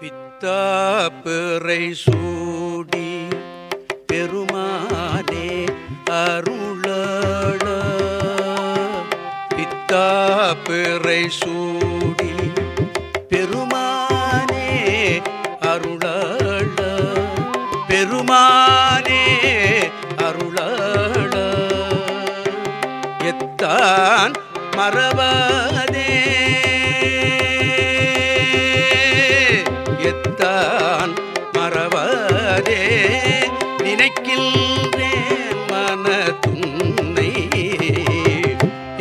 பித்தா பிறை சூடி பெருமானே அருளள பித்தா பிறை சூடி பெருமானே அருளள பெருமானே அருளள எத்தான் மறவாதே.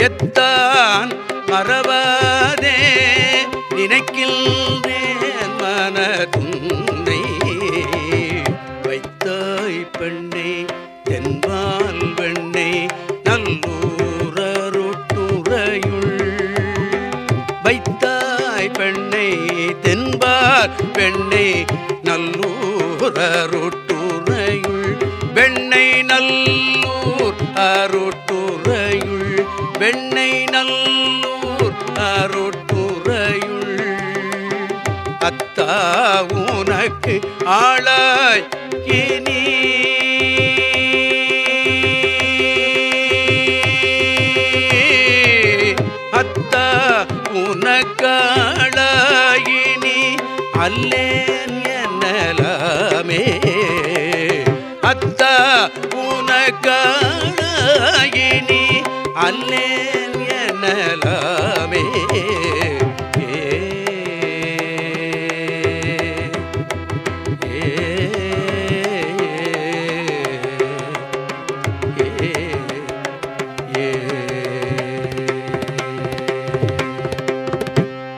எத்தான் மறவாதே நினைக்கின்றேன் மனதுன்னை. வைத்தாய் பெண்ணை தென்பால் வெண்ணை நல்லூரருட்டுறையுள் வைத்தாய் பெண்ணை தென்பால் பெண்ணை நல்லூரருட்டுறையுள் வெண்ணை நல்ல வெண்ணை நல்லூர் அருட்புறையுள். அத்தா உனக்கு ஆளாய் இனி அத்தா உனக்காளாயினி அல்லேன் என்னலாமே. அத்தா உனக்கா அல்லேன் எனல